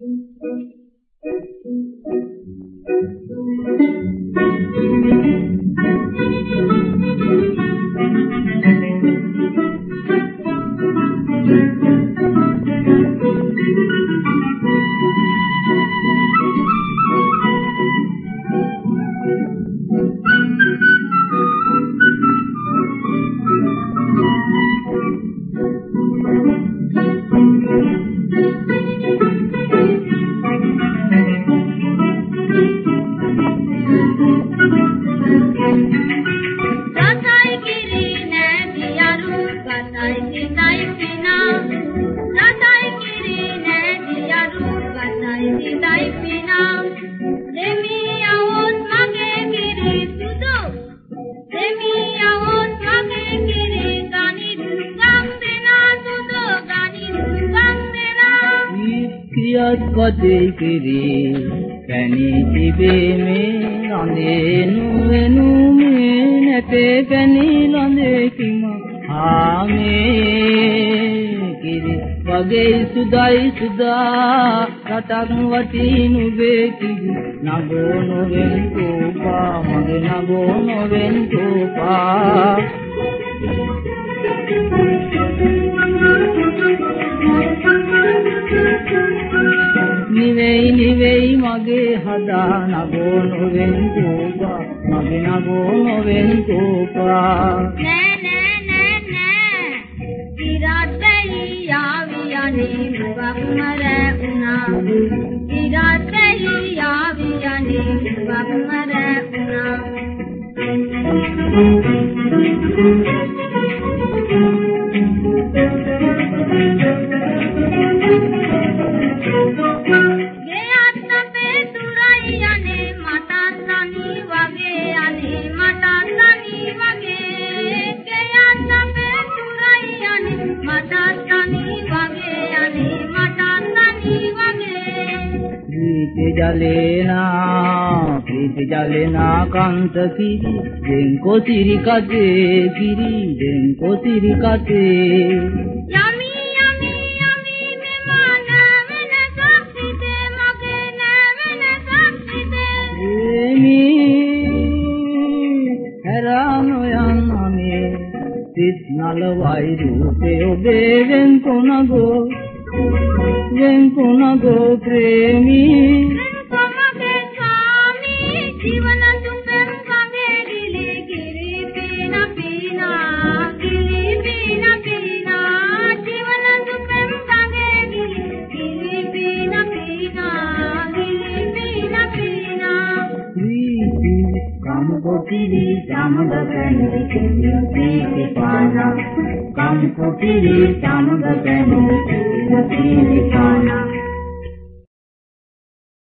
Thank you. කදේ කිරි කැණි තිබේ මේ රඳේ නුවෙනු මේ නැතේ කැණි ළඳේ කිම ආමේ කිරි වගේ සුදයි සුදා රටක් වටී නුඹේ කිරි. නගෝ නොවෙන් කෝපා මගේ නගෝ නොවෙන් කෝපා නිවෙයි නිවෙයි මගේ හදා නගෝ නොවෙන් කෝපා. මගේ නගෝ නොවෙන් කෝපා. නෑ නෑ නෑ නෑ. ඉරාතේ යාවි යන්නේ මුවක් මර උනා. ඉරාතේ යාවි යන්නේ මුවක් මර ජලේනා ප්‍රීති ජලේනා කාන්ත කිරි දෙන් කොසිරි කතේ කිරි දෙන් කොසිරි කතේ යමි යමි යමි මෙමන වෙන සක්සිතේ මගේ නැවෙන සක්සිතේ එමි හරානෝ යන්නමේ සිත් නල වයි රූපේ ඔබේ වෙන් කොනගෝ වෙන් කොනගෝ ප්‍රේමී ප්‍රීති කම්පොතිරි සමගකනි ප්‍රීති පාන. කම්පොතිරි සමගකනි ප්‍රීති පාන.